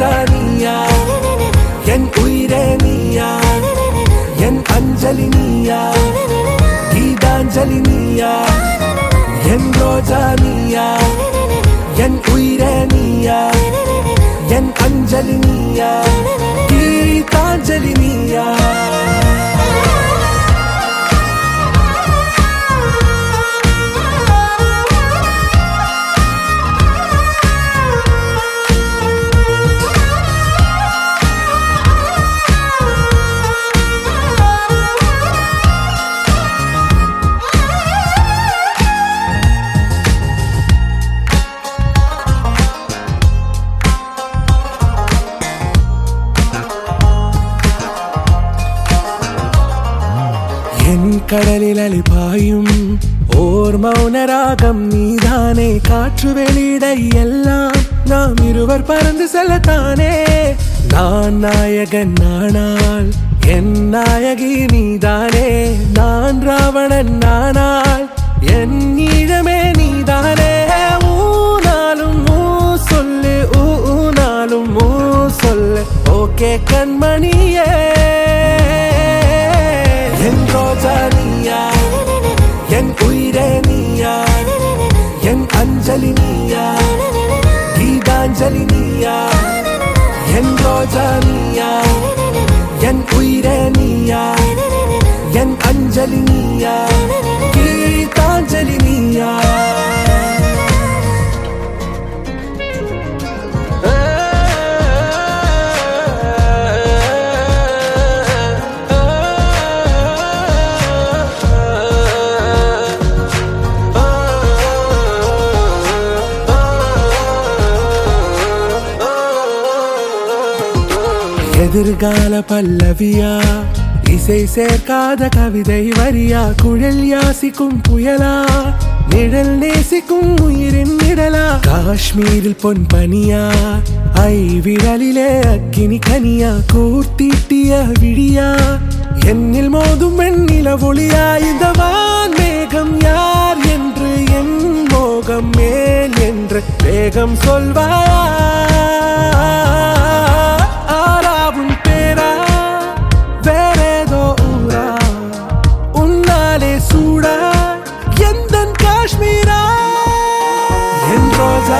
ராஜா நீயா என் உயிரே நீயா. என் அஞ்சலி நீயா கீதாஞ்சலி நீயா என் ரோஜா நீயா. என் உயிரே நீயா. என் அஞ்சலி நீயா கீதாஞ்சலி நீயா கடலில் அலிபாயும் ஓர் மௌனராகம் நீதானே. காற்று வெளியிட எல்லாம் நாம் இருவர் பறந்து செல்லத்தானே. நான் நாயகன் நானால் என் நாயகி நீதானே. நான் ராவணன் நானால் என் ஈழமே நீதானே. ஊனாலும் ஊ சொல்லு ஊனாலும் ஊ சொல்லு. ஓகே கண்மணியே. உயிரே நீயா என் அஞ்சலி நீயா கீதாஞ்சலி நீயா என் ரோஜா நீயா என் உயிரே நீயா என் அஞ்சலி நீயா எதிர்கால பல்லவியா? இசை சேர்க்காத கவிதை வரியா? குழல் யாசிக்கும் புயலா? நிழல் நேசிக்கும் உயிரின் நிழலா காஷ்மீரில் பொன் பனியா? ஐ விரலிலே அக்கினி கனியா? கூர்த்தீட்டிய விழியா? என்னில் மோதும் வெண்ணில ஒளியா? இந்த வான் மேகம் யார் என்று என் மோகம் மேல் என்று வேகம் சொல்வாயா? காஷ்மீரா என் ரோஜா